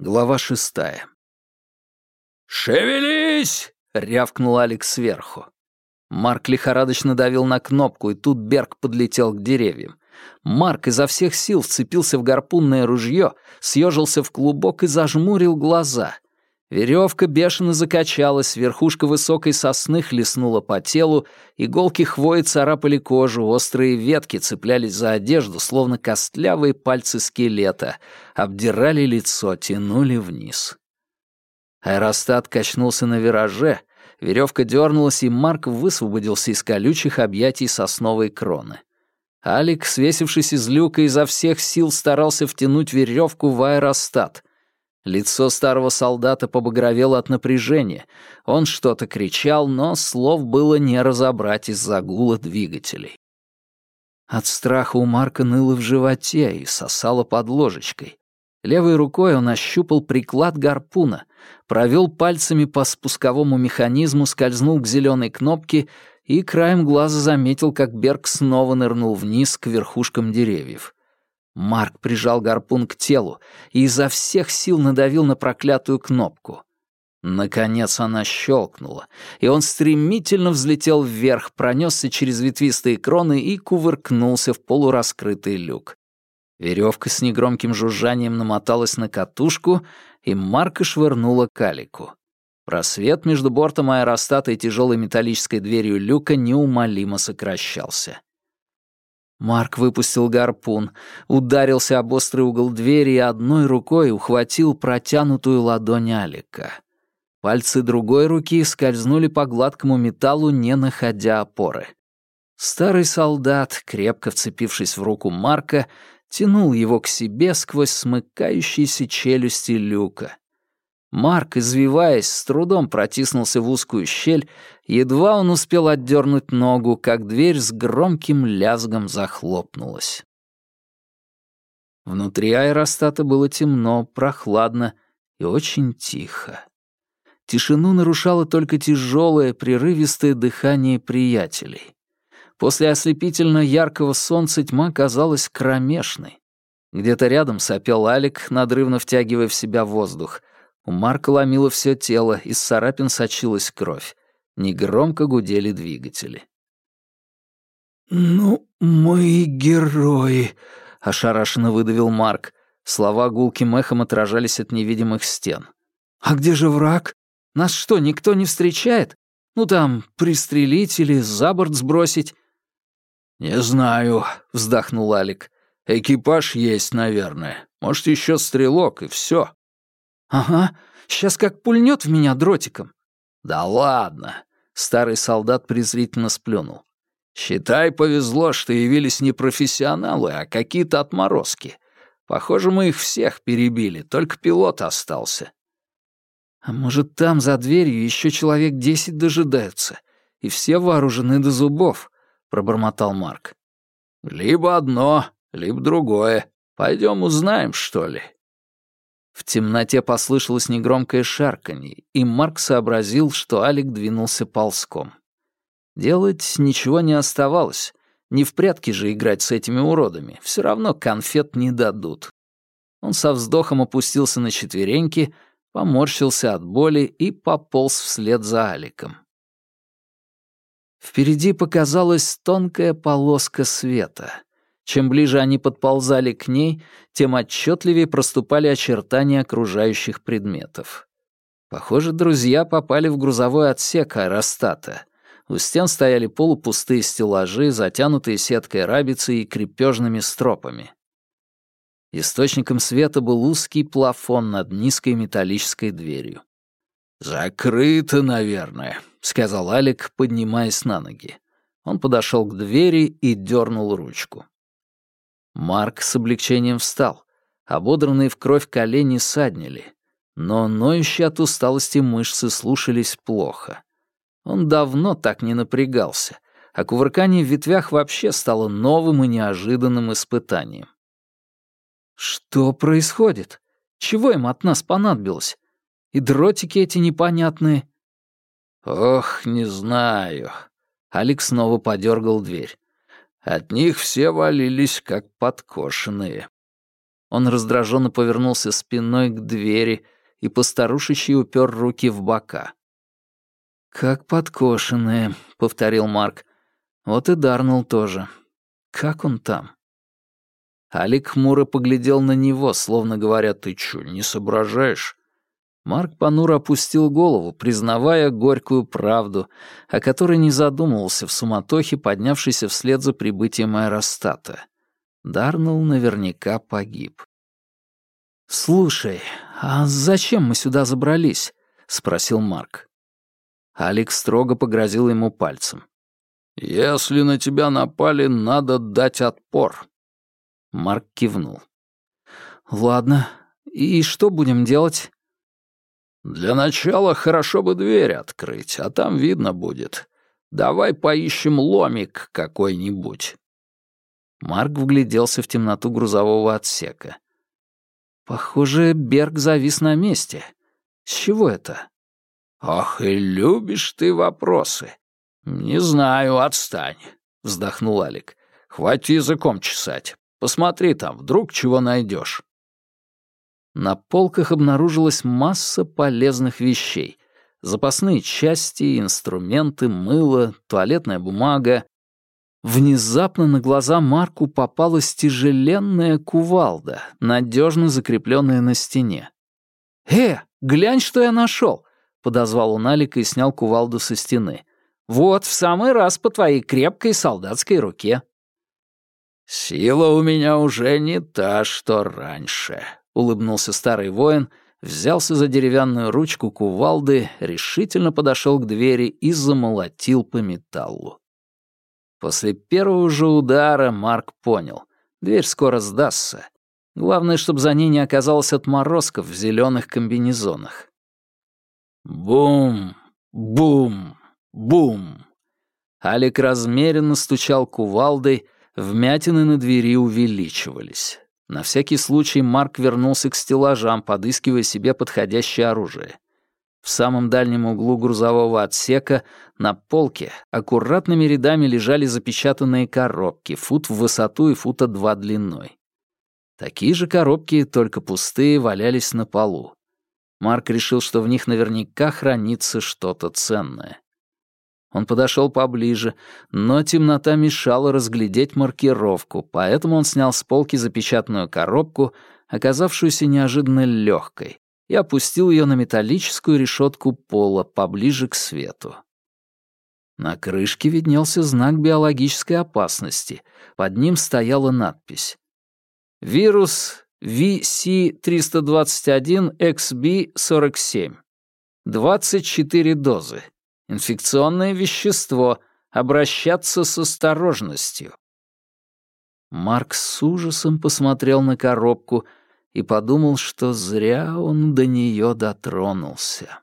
Глава шестая. «Шевелись!» — рявкнул Алекс сверху. Марк лихорадочно давил на кнопку, и тут Берг подлетел к деревьям. Марк изо всех сил вцепился в гарпунное ружье, съежился в клубок и зажмурил глаза. Веревка бешено закачалась, верхушка высокой сосны хлестнула по телу, иголки хвои царапали кожу, острые ветки цеплялись за одежду, словно костлявые пальцы скелета, обдирали лицо, тянули вниз. Аэростат качнулся на вираже, веревка дернулась, и Марк высвободился из колючих объятий сосновой кроны. Алик, свесившись из люка, изо всех сил старался втянуть веревку в аэростат. Лицо старого солдата побагровело от напряжения. Он что-то кричал, но слов было не разобрать из-за гула двигателей. От страха у Марка ныло в животе и сосало под ложечкой. Левой рукой он ощупал приклад гарпуна, провел пальцами по спусковому механизму, скользнул к зеленой кнопке и краем глаза заметил, как Берг снова нырнул вниз к верхушкам деревьев. Марк прижал гарпун к телу и изо всех сил надавил на проклятую кнопку. Наконец она щелкнула, и он стремительно взлетел вверх, пронесся через ветвистые кроны и кувыркнулся в полураскрытый люк. Веревка с негромким жужжанием намоталась на катушку, и Марка швырнула калику. Просвет между бортом аэростата и тяжелой металлической дверью люка неумолимо сокращался. Марк выпустил гарпун, ударился об острый угол двери и одной рукой ухватил протянутую ладонь Алика. Пальцы другой руки скользнули по гладкому металлу, не находя опоры. Старый солдат, крепко вцепившись в руку Марка, тянул его к себе сквозь смыкающиеся челюсти люка. Марк, извиваясь, с трудом протиснулся в узкую щель, едва он успел отдернуть ногу, как дверь с громким лязгом захлопнулась. Внутри аэростата было темно, прохладно и очень тихо. Тишину нарушало только тяжелое, прерывистое дыхание приятелей. После ослепительно яркого солнца тьма казалась кромешной. Где-то рядом сопел Алик, надрывно втягивая в себя воздух — у Марка ломило все тело, из царапин сочилась кровь. Негромко гудели двигатели. «Ну, мы герои», — ошарашенно выдавил Марк. Слова гулким эхом отражались от невидимых стен. «А где же враг? Нас что, никто не встречает? Ну там, пристрелить или за борт сбросить?» «Не знаю», — вздохнул Алик. «Экипаж есть, наверное. Может, еще стрелок, и все. «Ага, сейчас как пульнет в меня дротиком». «Да ладно!» — старый солдат презрительно сплюнул. «Считай, повезло, что явились не профессионалы, а какие-то отморозки. Похоже, мы их всех перебили, только пилот остался». «А может, там, за дверью, еще человек десять дожидаются, и все вооружены до зубов?» — пробормотал Марк. «Либо одно, либо другое. Пойдем узнаем, что ли?» В темноте послышалось негромкое шарканье, и Марк сообразил, что Алик двинулся ползком. Делать ничего не оставалось. Не в прятки же играть с этими уродами, все равно конфет не дадут. Он со вздохом опустился на четвереньки, поморщился от боли и пополз вслед за Аликом. Впереди показалась тонкая полоска света. Чем ближе они подползали к ней, тем отчетливее проступали очертания окружающих предметов. Похоже, друзья попали в грузовой отсек аэростата. У стен стояли полупустые стеллажи, затянутые сеткой рабицы и крепежными стропами. Источником света был узкий плафон над низкой металлической дверью. «Закрыто, наверное», — сказал Алик, поднимаясь на ноги. Он подошел к двери и дернул ручку. Марк с облегчением встал. Ободранные в кровь колени саднили. Но ноющие от усталости мышцы слушались плохо. Он давно так не напрягался, а кувыркание в ветвях вообще стало новым и неожиданным испытанием. Что происходит? Чего им от нас понадобилось? И дротики эти непонятные. Ох, не знаю. Алекс снова подергал дверь. От них все валились, как подкошенные. Он раздраженно повернулся спиной к двери и постарушечьи упер руки в бока. «Как подкошенные», — повторил Марк. «Вот и Дарнелл тоже. Как он там?» Алик хмуро поглядел на него, словно говоря, «Ты чё, не соображаешь?» Марк понуро опустил голову, признавая горькую правду, о которой не задумывался в суматохе, поднявшейся вслед за прибытием аэростата. Дарнелл наверняка погиб. «Слушай, а зачем мы сюда забрались?» — спросил Марк. Алекс строго погрозил ему пальцем. «Если на тебя напали, надо дать отпор». Марк кивнул. «Ладно, и что будем делать?» «Для начала хорошо бы дверь открыть, а там видно будет. Давай поищем ломик какой-нибудь». Марк вгляделся в темноту грузового отсека. Похоже, Берг завис на месте. С чего это? «Ох, и любишь ты вопросы. Не знаю, отстань», — вздохнул Алик. «Хватит языком чесать. Посмотри там, вдруг чего найдешь. На полках обнаружилась масса полезных вещей. Запасные части, инструменты, мыло, туалетная бумага, Внезапно на глаза Марку попалась тяжеленная кувалда, надежно закрепленная на стене. «Э, глянь, что я нашел!» — подозвал он Алика и снял кувалду со стены. «Вот, в самый раз по твоей крепкой солдатской руке». «Сила у меня уже не та, что раньше», — улыбнулся старый воин, взялся за деревянную ручку кувалды, решительно подошел к двери и замолотил по металлу. После первого же удара Марк понял. Дверь скоро сдастся. Главное, чтобы за ней не оказалось отморозков в зеленых комбинезонах. Бум! Бум! Бум! Алик размеренно стучал кувалдой, вмятины на двери увеличивались. На всякий случай Марк вернулся к стеллажам, подыскивая себе подходящее оружие. В самом дальнем углу грузового отсека на полке аккуратными рядами лежали запечатанные коробки, фут в высоту и фута два длиной. Такие же коробки, только пустые, валялись на полу. Марк решил, что в них наверняка хранится что-то ценное. Он подошел поближе, но темнота мешала разглядеть маркировку, поэтому он снял с полки запечатанную коробку, оказавшуюся неожиданно легкой, и опустил ее на металлическую решетку пола поближе к свету. На крышке виднелся знак биологической опасности. Под ним стояла надпись. «Вирус VC-321-XB47. 24 дозы. Инфекционное вещество. Обращаться с осторожностью». Марк с ужасом посмотрел на коробку — и подумал, что зря он до нее дотронулся.